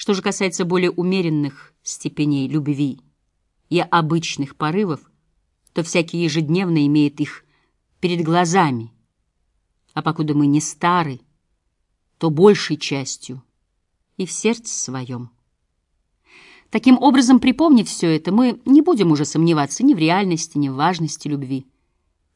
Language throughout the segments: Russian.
Что же касается более умеренных степеней любви и обычных порывов, то всякий ежедневно имеет их перед глазами, а покуда мы не стары, то большей частью и в сердце своем. Таким образом, припомнив все это, мы не будем уже сомневаться ни в реальности, ни в важности любви.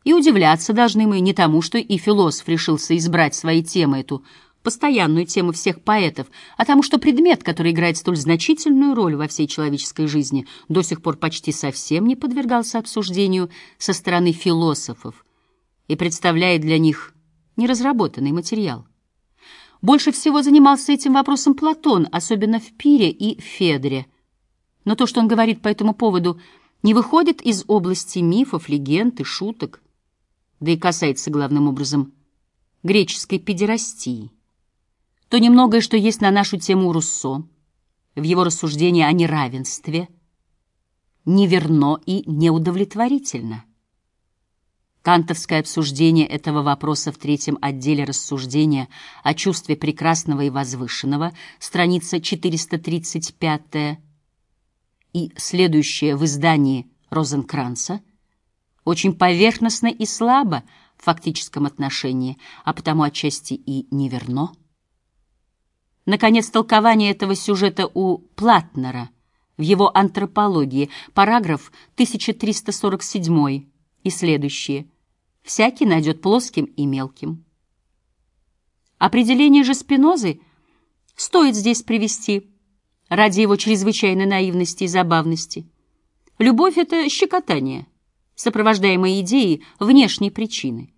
И удивляться должны мы не тому, что и философ решился избрать своей темой эту постоянную тему всех поэтов, а тому, что предмет, который играет столь значительную роль во всей человеческой жизни, до сих пор почти совсем не подвергался обсуждению со стороны философов и представляет для них неразработанный материал. Больше всего занимался этим вопросом Платон, особенно в Пире и Федре – но то, что он говорит по этому поводу, не выходит из области мифов, легенд и шуток, да и касается главным образом греческой педерастии. То немногое, что есть на нашу тему Руссо, в его рассуждении о неравенстве, неверно и неудовлетворительно. Кантовское обсуждение этого вопроса в третьем отделе рассуждения о чувстве прекрасного и возвышенного, страница 435 и следующее в издании Розенкранца очень поверхностно и слабо в фактическом отношении, а потому отчасти и неверно. Наконец, толкование этого сюжета у Платнера в его антропологии, параграф 1347 и следующие, всякий найдет плоским и мелким. Определение же Спинозы стоит здесь привести – ради его чрезвычайной наивности и забавности. Любовь — это щекотание, сопровождаемое идеей внешней причины.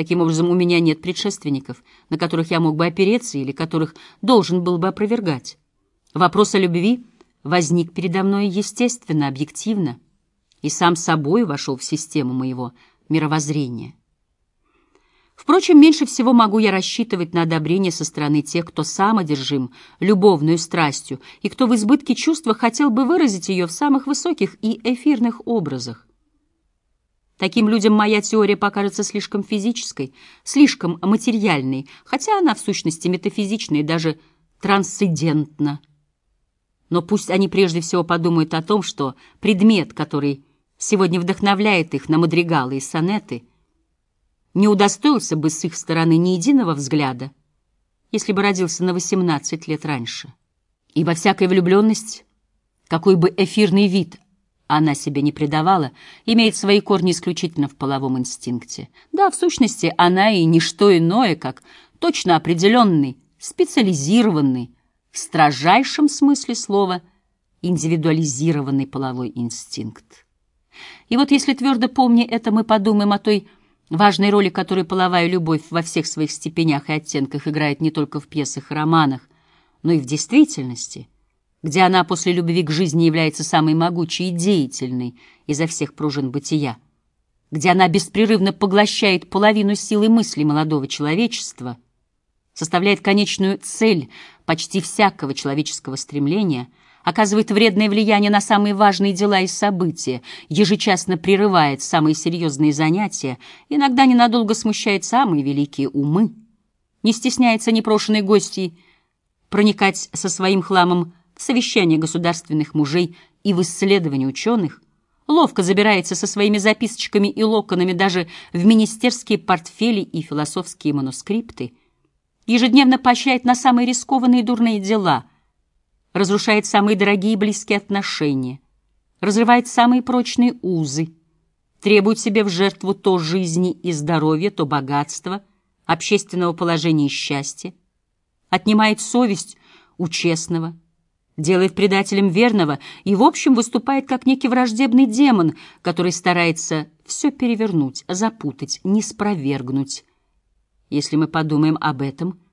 Таким образом, у меня нет предшественников, на которых я мог бы опереться или которых должен был бы опровергать. Вопрос о любви возник передо мной естественно, объективно, и сам собой вошел в систему моего мировоззрения. Впрочем, меньше всего могу я рассчитывать на одобрение со стороны тех, кто сам одержим любовную страстью и кто в избытке чувства хотел бы выразить ее в самых высоких и эфирных образах. Таким людям моя теория покажется слишком физической, слишком материальной, хотя она в сущности метафизична и даже трансцендентна. Но пусть они прежде всего подумают о том, что предмет, который сегодня вдохновляет их на мадригалы и сонеты — не удостоился бы с их стороны ни единого взгляда, если бы родился на 18 лет раньше. Ибо всякая влюбленность, какой бы эфирный вид она себе не придавала, имеет свои корни исключительно в половом инстинкте. Да, в сущности, она и не что иное, как точно определенный, специализированный, в строжайшем смысле слова, индивидуализированный половой инстинкт. И вот если твердо помня это, мы подумаем о той важной роли которой половая любовь во всех своих степенях и оттенках играет не только в пьесах и романах, но и в действительности, где она после любви к жизни является самой могучей и деятельной изо всех пружин бытия, где она беспрерывно поглощает половину силы мысли молодого человечества, составляет конечную цель почти всякого человеческого стремления — оказывает вредное влияние на самые важные дела и события, ежечасно прерывает самые серьезные занятия, иногда ненадолго смущает самые великие умы, не стесняется непрошенной гостьей проникать со своим хламом совещание государственных мужей и в исследования ученых, ловко забирается со своими записочками и локонами даже в министерские портфели и философские манускрипты, ежедневно поощряет на самые рискованные и дурные дела – разрушает самые дорогие и близкие отношения, разрывает самые прочные узы, требует себе в жертву то жизни и здоровья, то богатства, общественного положения и счастья, отнимает совесть у честного, делает предателем верного и, в общем, выступает как некий враждебный демон, который старается все перевернуть, запутать, не спровергнуть. Если мы подумаем об этом –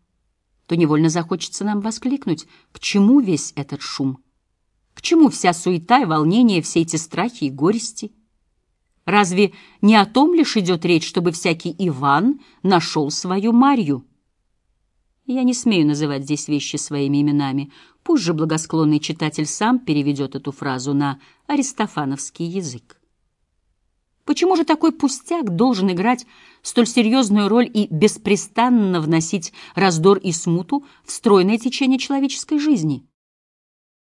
то невольно захочется нам воскликнуть, к чему весь этот шум? К чему вся суета и волнение, все эти страхи и горести? Разве не о том лишь идет речь, чтобы всякий Иван нашел свою Марью? Я не смею называть здесь вещи своими именами. Пусть же благосклонный читатель сам переведет эту фразу на аристофановский язык. Почему же такой пустяк должен играть столь серьезную роль и беспрестанно вносить раздор и смуту в стройное течение человеческой жизни?